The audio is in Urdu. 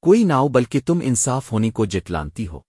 کوئی ناؤ بلکہ تم انصاف ہونے کو جٹلانتی ہو۔